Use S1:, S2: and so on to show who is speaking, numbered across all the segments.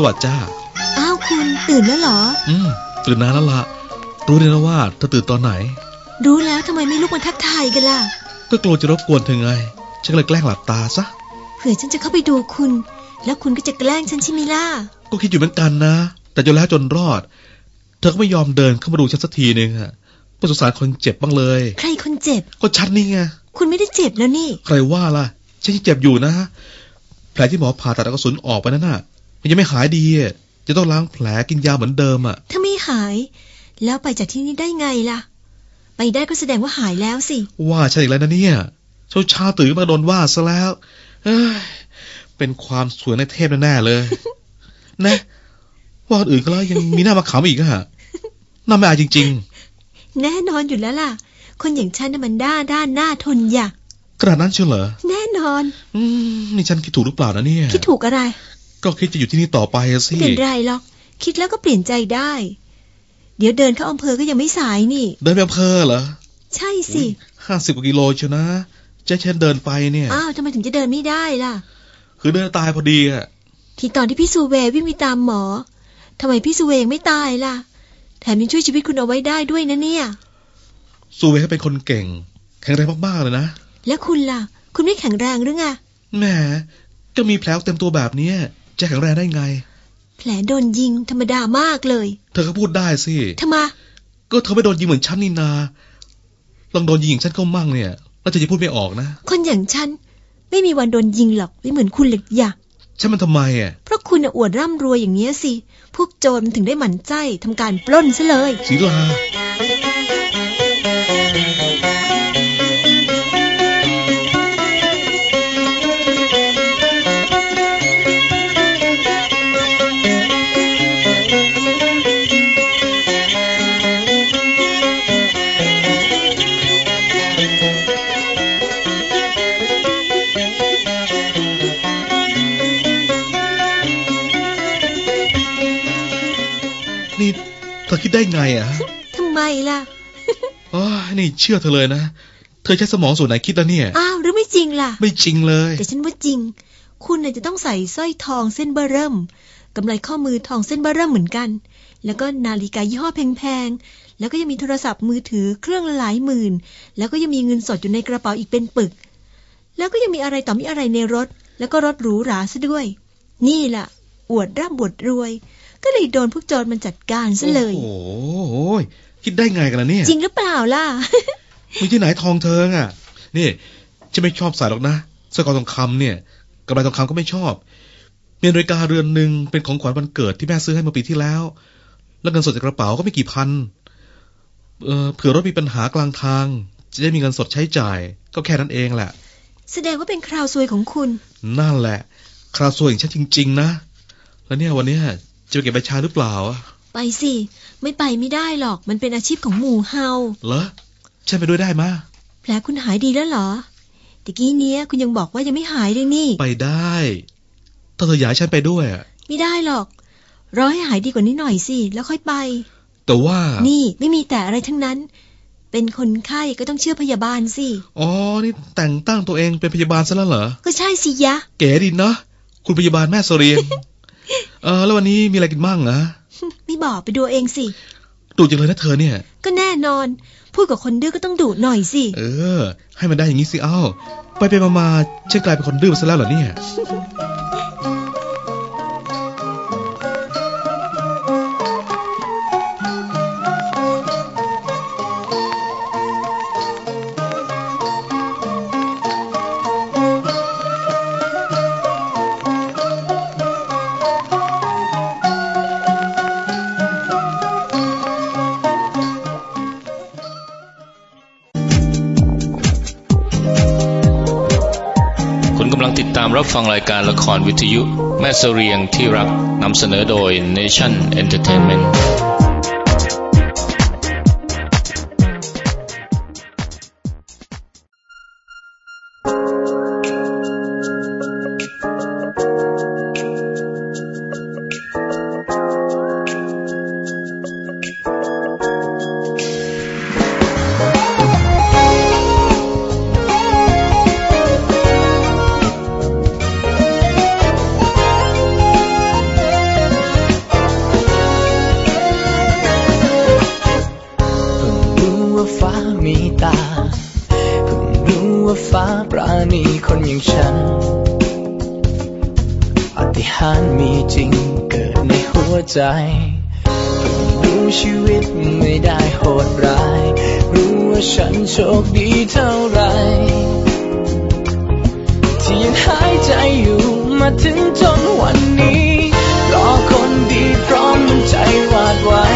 S1: สวัสดิ์จ้า
S2: อ้าวคุณตื่นแล้วเหรอ
S1: อืมตื่นนานแล้วละรู้เลยนะว่าเธอตื่นตอนไหน
S2: รู้แล้วทำไมไม่ลุกมาทักทายกันล่ะ
S1: ก็กลัวจะรบกวนเธอไง ฉันก็เลยแกล้งหลับตาซะ
S2: เผื่อฉันจะเข้าไปดูคุณ แล้วคุณก็จะแกล้งฉันใช่ไหมล่ะ
S1: ก็คิดอยู่เหมือนกันนะ แต่จนแล้วจนรอด เธอก็ไม่ยอมเดินเข้ามาดูฉันสักทีนึงอะก็สงสารคนเจ็บบ้างเลย
S2: ใครคนเจ็บ
S1: ก็ฉันนี่ไง
S2: คุณไม่ได้เจ็บแล้วนี่
S1: ใครว่าล่ะ ฉันยังเจ็บอยู่นะ แผลที่หมอผ่าตัดเอากระสุนออกไปนั่นน่ะ มันยังไม่หายดีอะจะต้องล้างแผลกินยาเหมือนเดิมอะ
S2: ถ้าไม่หาย แล้วไปจากที่นี่ได้ไงล่ะ ไปได้ก็แสดงว่าหายแล้วสิ
S1: ว่าฉันอีกแล้วนะเนี่ยเช้าเช้าๆตื่นมาโดนว่าซะแล้วเอ้ยเป็นความสวยในเทพแน่ๆเลย นะ ว่าคนอื่นก็แล้วยังมีหน้ามาขำอีกอะน่าไม่อายจริง
S2: แน่นอนอยู่แล้วล่ะ คนอย่างฉันน่ะมันด้าด้านหน้าทนอยาก
S1: ๆขนาดนั้นเชียวเหรอ
S2: แน่นอน
S1: อืมนี่ฉันคิดถูกหรือเปล่านะเนี่ย
S2: คิดถูกอะไร
S1: ก็คิดจะอยู่ที่นี่ต่อไปอะสิ
S2: ไม่เป็นไรหรอก คิดแล้วก็เปลี่ยนใจได้ เดี๋ยวเดินเข้าอำเภอก็ยังไม่สายนี่
S1: เดินไปอำเภอเหรอ
S2: ใช่สิ
S1: ห้าสิบกว่ากิโลเชียวนะจะให้ฉันเดินไปเนี่ย
S2: อ้าวทำไมถึงจะเดินไม่ได้ล่ะ
S1: คือเดินตายพอดีอะ
S2: ที่ตอนที่พี่ซูเววิ่งไปตามหมอทำไมพี่ซูเวยังไม่ตายล่ะ แถมยังช่วยชีวิตคุณเอาไว้ได้ด้วยนะเนี่ย
S1: สูเวเขาเป็นคนเก่ง แข็งแรงมากๆเลยนะ
S2: แล้วคุณล่ะ คุณไม่แข็งแรงหรือไง
S1: แหมก็มีแผลเต็มตัวแบบเนี้ย จะแข็งแรงได้ไง
S2: แผลโดนยิงธรรมดามากเลย
S1: เธอก็พูดได้สิ
S2: ทำไม
S1: ก็เธอไม่โดนยิงเหมือนฉันนี่นา ลองโดนยิงอย่างฉันก็มั่งเนี่ย แล้วเธอจะพูดไม่ออกนะ
S2: คนอย่างฉัน ไม่มีวันโดนยิงหรอกไม่เหมือนคุณหรอกอย่า
S1: ฉันมันทำไมอะ
S2: เพราะคุณน่ะอวดร่ำรวยอย่างเนี้ยสิ พวกโจรมันถึงได้หมั่นไส้ทำการปล้นซะเลย
S1: ศีลา เชื่อเธอเลยนะ เธอใช้สมองส่วนไหนคิดแล้วเนี่ย
S2: อ้าวหรือไม่จริงล่ะ
S1: ไม่จริงเลย
S2: แต่ฉันว่าจริง คุณน่ะจะต้องใส่สร้อยทองเส้นเบอร์เริ่มกำไรข้อมือทองเส้นเบอร์เริ่มเหมือนกัน แล้วก็นาฬิกายี่ห้อแพงๆ แล้วก็ยังมีโทรศัพท์มือถือเครื่องละหลายหมื่น แล้วก็ยังมีเงินสดอยู่ในกระเป๋าอีกเป็นปึก แล้วก็ยังมีอะไรต่อมีอะไรในรถ แล้วก็รถหรูหราซะด้วย นี่ล่ะ อวดร่ำบวดรวย ก็เลยโดนพวกโจรมันจัดการซะเลย
S1: โอ้โห คิดได้ไงกันล่ะเนี่ย
S2: จริงหรือเปล่าล่ะ
S1: มีที่ไหนทองเธออะ นี่ฉันไม่ชอบใส่หรอกนะสร้อยคอทองคำเนี่ยกำไรทองคำก็ไม่ชอบ มีนาฬิกาเรือนหนึ่งเป็นของขวัญวันเกิดที่แม่ซื้อให้เมื่อปีที่แล้ว แล้วเงินสดจากกระเป๋าก็ไม่กี่พัน เออเผื่อรถมีปัญหากลางทาง จะได้มีเงินสดใช้จ่าย ก็แค่นั้นเองแหละ
S2: แสดงว่าเป็นคราวซวยของคุณ
S1: นั่นแหละ คราวสวยอย่างฉันจริง ๆ นะ แล้วเนี่ยวันเนี้ยจะไปเก็บใบชาหรือเปล่าอะ
S2: ไปสิ ไม่ไปไม่ได้หรอกมันเป็นอาชีพของหมู่เฮา
S1: เหรอฉันไปด้วยได้มะ
S2: แผลคุณหายดีแล้วเหรอตะกี้เนี้ยคุณยังบอกว่ายังไม่หายเลยนี่
S1: ไปได้ถ้าเธออยากให้ฉันไปด้วยอะ
S2: ไม่ได้หรอก รอให้หายดีกว่านี้หน่อยสิ แล้วค่อยไป
S1: แต่ว่า
S2: นี่ไม่มีแต่อะไรทั้งนั้น เป็นคนไข้ก็ต้องเชื่อพยาบาลสิ
S1: อ๋อ นี่แต่งตั้งตัวเองเป็นพยาบาลซะแล้วเหรอ
S2: ก็ใช่สิยะ
S1: เก๋ดีเนาะคุณพยาบาลแม่เสเรียงเออแล้ววันนี้มีอะไรกินบ้างนะ
S2: ไม่บอกไปดูเองสิ
S1: ดูจังเลยนะเธอเนี่ย
S2: ก็แน่นอน พูดกับคนดื้อก็ต้องดุหน่อยสิ
S1: เออ ให้มันได้อย่างนี้สิเอ้า ไปไปมามาฉันกลายเป็นคนดื้อซะแล้วเหรอเนี่ยา
S3: มรับฟังรายการละครวิทยุ แม่เสเรียงที่รักนำเสนอโดย Nation Entertainment
S4: มีตาเพิ่งรู้ว่าฟ้าปราณีคนอย่างฉันปาฏิหารมีจริงเกิดในหัวใจเพิ่งรู้ชีวิตไม่ได้โหดร้าย รู้ว่าฉันโชคดีเท่าไรที่ยังหายใจอยู่มาถึงจนวันนี้รอคนดีพร้อมใจวาดไว้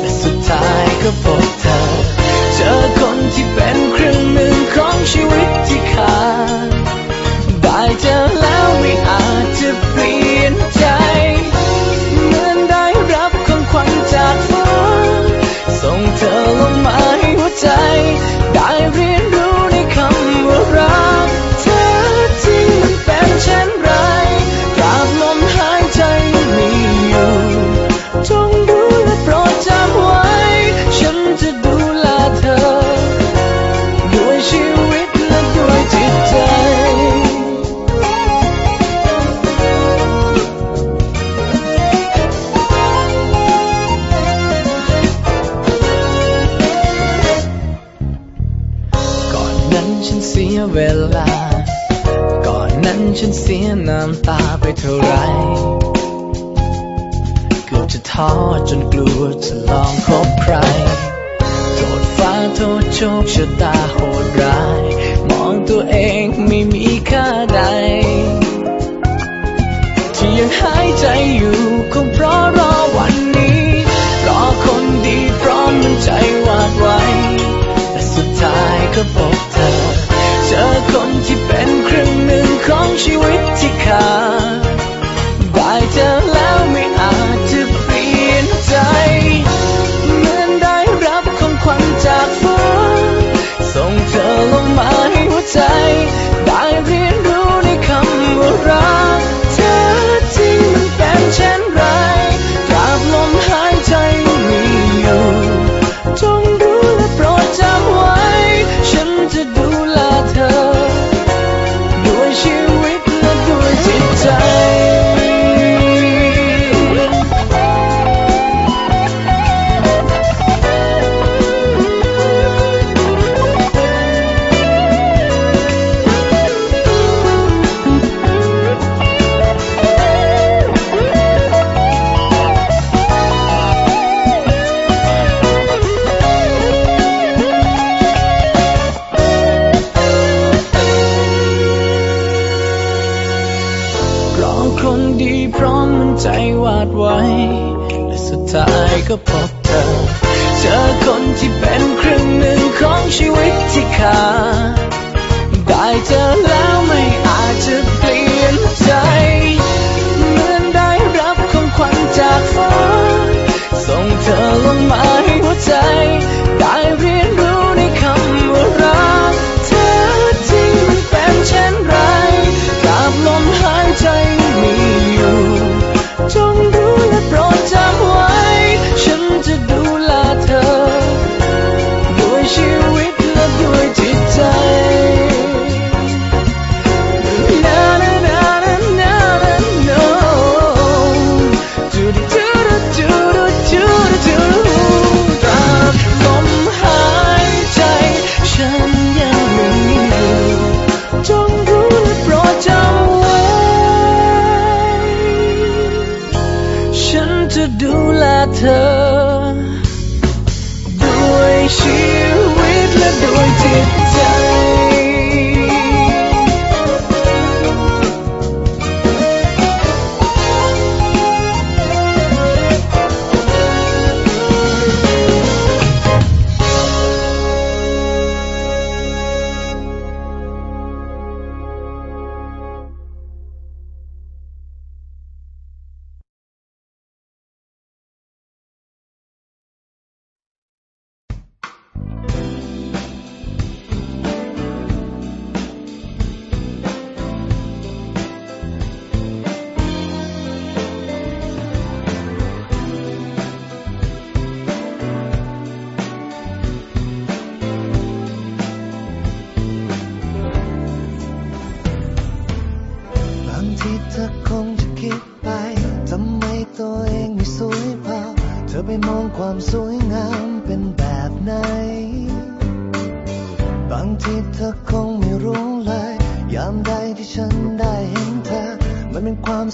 S4: และสุดท้ายก็พบเธอ จอคนที่เป็นครึ่งหนึ่งของชีวิตที่ขาดได้เจอ ชีวิตที่ขาดได้เจอแล้วไม่อาจจะเปลี่ยนใจ เหมือนได้รับของขวัญจากฟ้า ส่งเธอลงมาให้หัวใจ ด้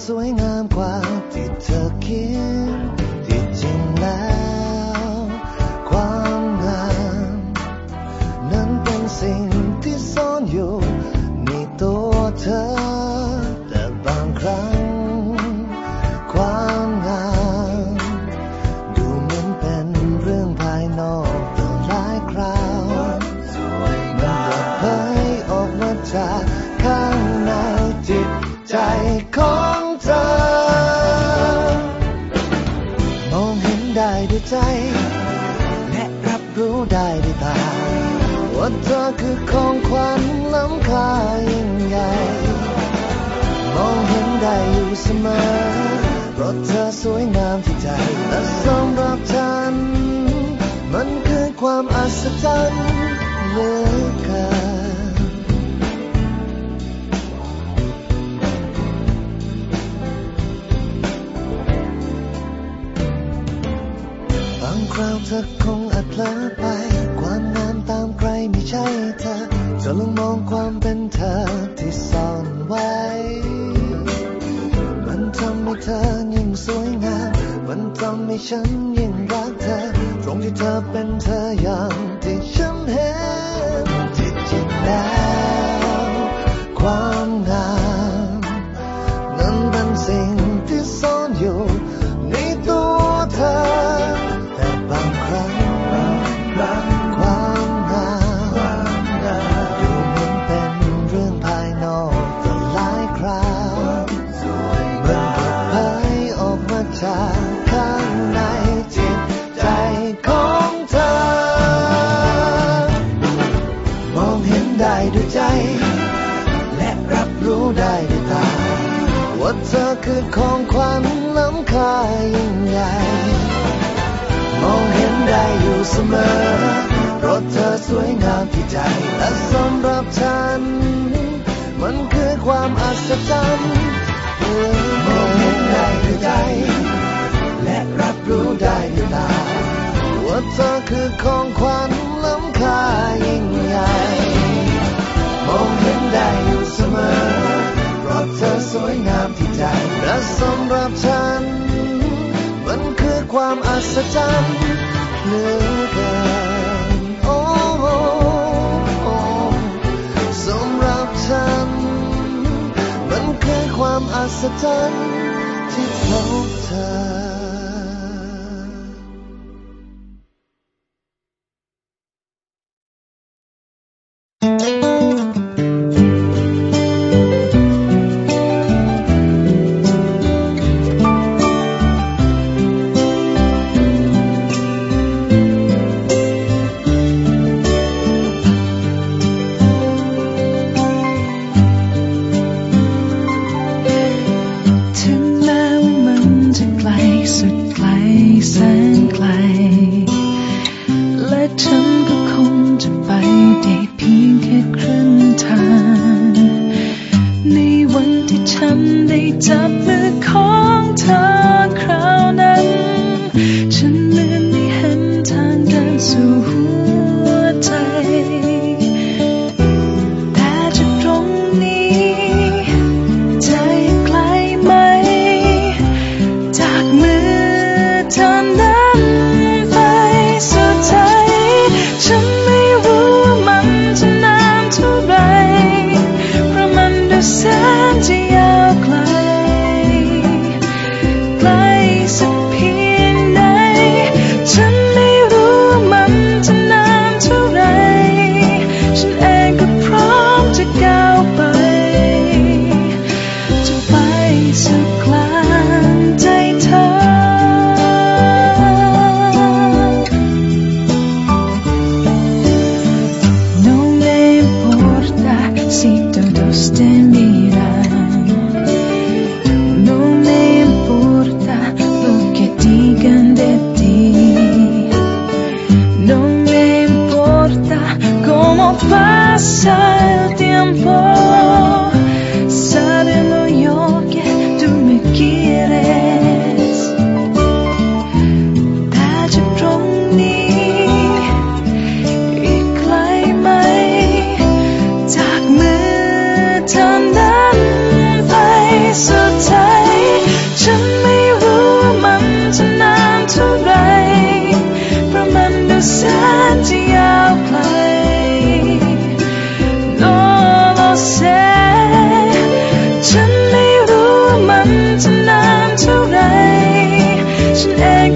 S4: เป็ มอเพ
S5: ราะเธอสวยงามที่ใจและสำหรับฉัน มันคือความอัศจรรย์เหลือเกินบางคราวเธอคงอาจเผลอไป ความงามตามใครไม่ใช่เธอจะลองมองความเป็นเธอที่ซ่อนไว้ ธอยิ่งสวยงาม มันทำให้ฉันยิ่งรักเธอ ตรงที่เธอเป็นเธออย่างที่ฉันเห็น ของขวัญล้ำค่ายิ่งใหญ่ มองเห็นได้อยู่เสมอเพราะเธอสวยงามที่ใจ และสำหรับฉัน มันคือความอัศจรรย์มองเห็นได้ด้วยใจ และรับรู้ได้ด้วยตาว่าเธอคือของขวัญล้ำค่ายิ่งใหญ่ มองเห็นได้อยู่เสมอ ราะเธอสวยงามที่ใจและสำหรับฉัน มันคือความอัศจรรย์เหลือเกินโอ้โสำหรับฉัน มันคือความอัศจรรย์ที่พบเธอ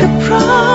S6: the price.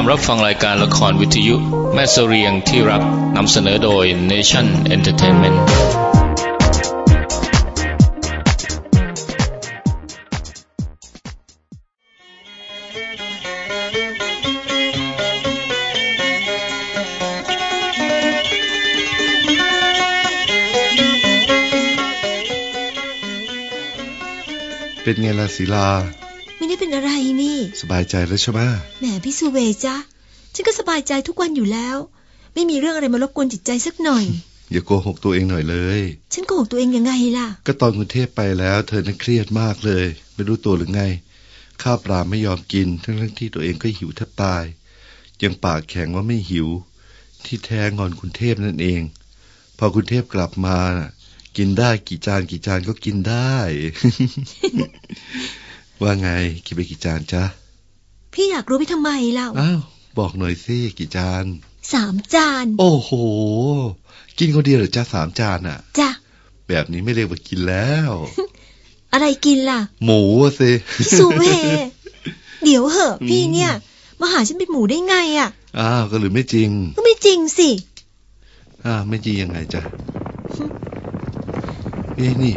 S6: าม
S4: รั
S3: บฟังรายการละครวิทยุแม่เสเรียงที่รักนำเสนอโดย Nation Entertainment
S6: เป็นไงล่ะศิลา
S2: อะไรนี่
S6: สบายใจแล้วใช่ไหม
S2: แหมพี่สุเวจ้ะฉันก็สบายใจทุกวันอยู่แล้ว ไม่มีเรื่องอะไรมารบกวนจิตใจสักหน่อย
S6: อย่าโกหกตัวเองหน่อยเลย
S2: ฉันโกหกตัวเองยังไงล่ะ
S6: ก็ตอนคุณเทพไปแล้ว เธอนั้นเครียดมากเลย ไม่รู้ตัวหรือไง ข้าวปลาไม่ยอมกิน ทั้งทั้งๆที่ตัวเองก็หิวแทบตาย ยังปากแข็งว่าไม่หิว ที่แท้งอนคุณเทพนั่นเอง พอคุณเทพกลับมาน่ะกินได้กี่จานกี่จานก็กินได้ ว่าไงกินไปกี่จานจ๊ะ
S2: พี่อยากรู้ไปทำไมเล่า
S6: อ้าว บอกหน่อยสิกี่จาน
S2: สามจาน
S6: โอ้โห กินคนเดียวเหรือจ้าสามจานอะ
S2: จ้ะ
S6: แบบนี้ไม่เรียกว่ากินแล้ว
S2: อะไรกินล่ะ
S6: หมูอะสิ
S2: พี่สุเวเดี๋ยวเหอะพี่เนี่ย มาหาฉันเป็นหมูได้ไงอะ
S6: อ้าวก็หรือไม่จริง
S2: ก็ไม่จริงสิ
S6: อ้าวไม่จริงยังไงจ๊ะเอ้ยนี่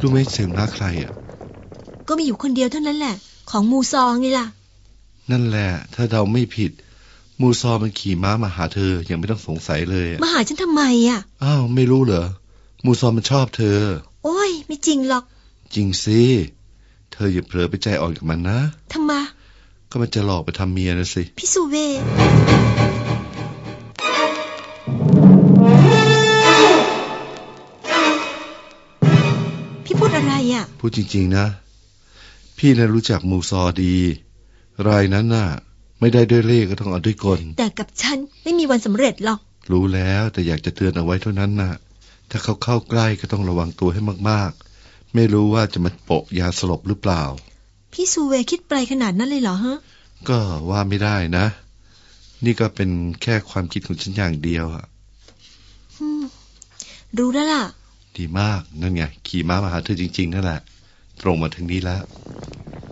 S6: รู้ไหมเสียงรักใครอะ
S2: ก็มีอยู่คนเดียวเท่านั้นแหละ ของมูซองไงล่ะ
S6: นั่นแหละ ถ้าเราไม่ผิด มูซอมันขี่ม้ามาหาเธอยังไม่ต้องสงสัยเลยอะ
S2: มาหาฉันทำไมอะ
S6: อ้าวไม่รู้เหรอ มูซอมันชอบเธอ
S2: โอ้ย ไม่จริงหรอก
S6: จริงสิเธออย่าเผลอไปใจอ่อนกับมันนะ
S2: ทำไม
S6: ก็มันจะหลอกไปทำเมียนะสิ
S2: พี่สุเว พี่พูดอะไรอะ
S6: พูดจริง ๆ นะ พี่น่ะรู้จักมูซอดี รายนั้นน่ะ ไม่ได้ด้วยเล่ห์ก็ต้องเอาด้วยกล
S2: แต่กับฉันไม่มีวันสำเร็จหรอก
S6: รู้แล้วแต่อยากจะเตือนเอาไว้เท่านั้นน่ะ ถ้าเขาเข้าใกล้ก็ต้องระวังตัวให้มากๆ ไม่รู้ว่าจะมาโปะยาสลบหรือเปล่า
S2: พี่สุเวคิดไปขนาดนั้นเลยเหรอฮะ
S6: ก็ว่าไม่ได้นะ นี่ก็เป็นแค่ความคิดของฉันอย่างเดียวอะ
S2: อืมรู้แล้วล่ะ
S6: ดีมากนั่นไง ขี่ม้ามาหาเธอจริง ๆ นั่นแหละ ตรงมาถึงนี้แล้ว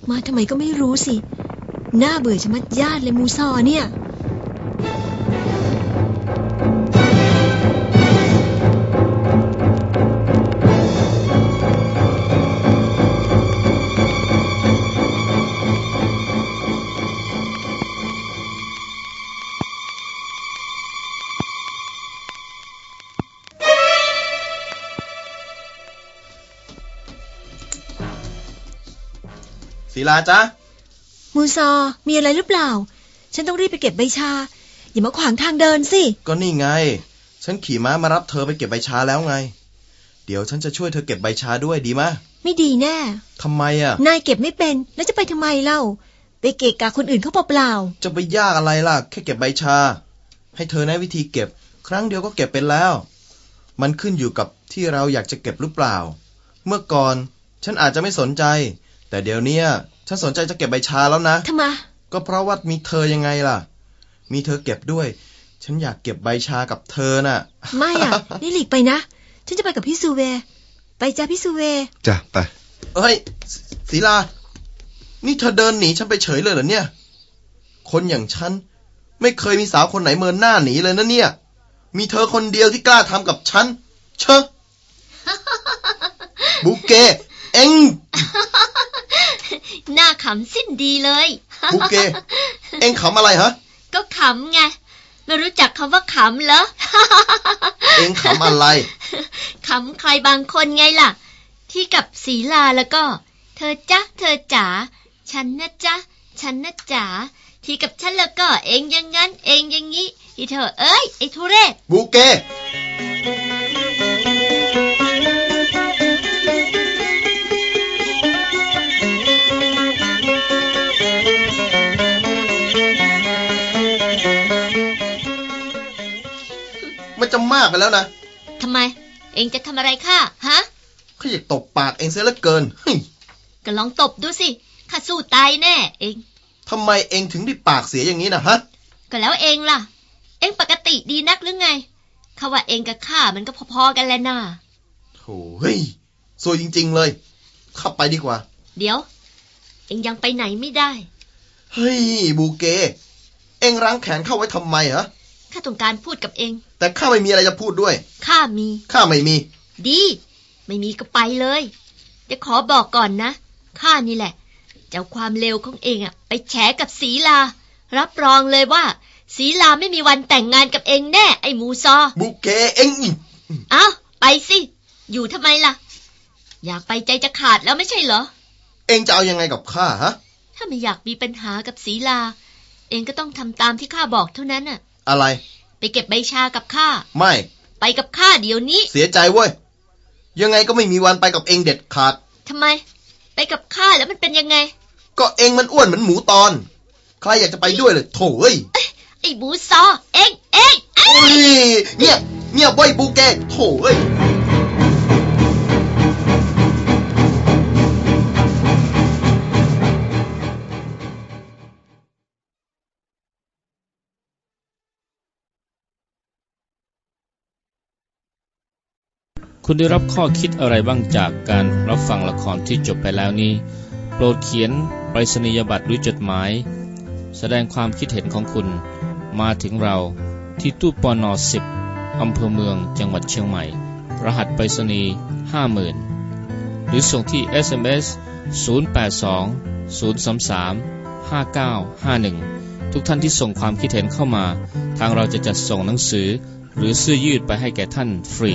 S2: มาทำไมก็ไม่รู้สิ หน้าเบื่อชะมัดญาติเลยมูซอเนี่ย
S7: ศิลาจ๊ะ
S2: มูซอ มีอะไรหรือเปล่า ฉันต้องรีบไปเก็บใบชา อย่ามาขวางทางเดินสิ
S7: ก็นี่ไง ฉันขี่ม้ามารับเธอไปเก็บใบชาแล้วไง เดี๋ยวฉันจะช่วยเธอเก็บใบชาด้วยดีมะ
S2: ไม่ดีแน่
S7: ทำไมอะ
S2: นายเก็บไม่เป็น แล้วจะไปทำไมเล่า ไปเกะกะคนอื่นเขาเปล่า
S7: จะไปยากอะไรล่ะ แค่เก็บใบชา ให้เธอแนะวิธีเก็บ ครั้งเดียวก็เก็บเป็นแล้ว มันขึ้นอยู่กับที่เราอยากจะเก็บหรือเปล่า เมื่อก่อน ฉันอาจจะไม่สนใจ แต่เดี๋ยวเนี้ยฉันสนใจจะเก็บใบชาแล้วนะ
S2: ๆทำไม
S7: ก็เพราะว่ามีเธอยังไงล่ะ มีเธอเก็บด้วย ฉันอยากเก็บใบชากับเธอน่ะ
S2: ไม่อะ นี่หลีกไปนะ ฉันจะไปกับพี่สุเว ไปจ้าพี่สุเว
S6: จ้ะไป
S7: เอ้ยศศิลา นี่เธอเดินหนีฉันไปเฉยเลยเหรอเนี่ย คนอย่างฉัน ไม่เคยมีสาวคนไหนเมินหน้าหนีเลยนะเนี่ย มีเธอคนเดียวที่กล้าทำกับฉัน เชอะบุกเก เอ็ง
S8: หน้าขำสิ้นดีเลย
S7: บุกเก เอ็งขำอะไรฮะ
S8: ก็ขำไง ไม่รู้จักคำว่าขำเหรอ
S7: เอ็งขำอะไร
S8: ขำใครบางคนไงล่ะ ที่กับศีลาแล้วก็ เธอจ๊ะเธอจ๋า ฉันนะจ๊ะ ฉันนะจ๋า ที่กับฉันแล้วก็เองอย่างงั้น เองอย่างงี้ที่เธอเอ้ยไอ้ทุเรศ
S7: บูเก จะมากไปแล้วนะ
S8: ทำไม เองจะทำอะไรข้าฮะ
S7: ข้าอยากตบปากเองเสียเหลือเกินเฮ้ย
S8: ก็ลองตบดูสิข้าสู้ตายแน่ เอง
S7: ทำไมเองถึงได้ปากเสียอย่างนี้นะฮะ
S8: ก็แล้วเองล่ะ เองปกติดีนักหรือไงข้าว่าเองกับข้ามันก็พอๆกันแหล้วน่า
S7: โถ่เฮ้ยซวยจริง ๆ เลยเข้าไปดีกว่า
S8: เดี๋ยว เองยังไปไหนไม่ได้
S7: เฮ้ยบูเก เองรั้งแขนเข้าไว้ทำไมเหรอ
S8: ข้าต้องการพูดกับเอง
S7: แต่ข้าไม่มีอะไรจะพูดด้วย
S8: ข้ามี
S7: ข้าไม่มี
S8: ดี ไม่มีก็ไปเลยเดี๋ยวขอบอกก่อนนะ ข้านี่แหละ เจ้าความเลวของเองอะไปแฉกับศีลา รับรองเลยว่าศีลาไม่มีวันแต่งงานกับเองแน่ ไอ้หมูซอ
S7: บูเกเองอีก
S8: เอาไปสิ อยู่ทำไมล่ะ อยากไปใจจะขาดแล้วไม่ใช่เหรอ
S7: เองจะเอายังไงกับข้าฮะ
S8: ถ้าไม่อยากมีปัญหากับศีลา เองก็ต้องทำตามที่ข้าบอกเท่านั้นน่ะ
S7: อะไร
S8: ไปเก็บใบชากับข้า
S7: ไม่
S8: ไปกับข้าเดี๋ยวนี้
S7: เสียใจเว้ย ยังไงก็ไม่มีวันไปกับเองเด็ดขาด
S8: ทำไม ไปกับข้าแล้วมันเป็นยังไง
S7: ก็เองมันอ้วนเหมือนหมูตอน ใครอยากจะไปด้วยเลยโถ่เอ้ย
S8: ไอ้หมูซอ เองเองเอ้ย
S7: โอ้ยเงียบเงียบไว้ยบูเกโถ่เอ้ย
S3: คุณได้รับข้อคิดอะไรบ้างจากการรับฟังละครที่จบไปแล้วนี้ โปรดเขียนไปรษณียบัตรหรือจดหมาย แสดงความคิดเห็นของคุณ มาถึงเราที่ตู้ปอนอสิบอำเภอเมืองจังหวัดเชียงใหม่ รหัสไปรษณีย์50,000 หรือส่งที่ SMS 082 033 5951 ทุกท่านที่ส่งความคิดเห็นเข้ามา ทางเราจะจัดส่งหนังสือ หรือเสื้อยืดไปให้แก่ท่านฟรี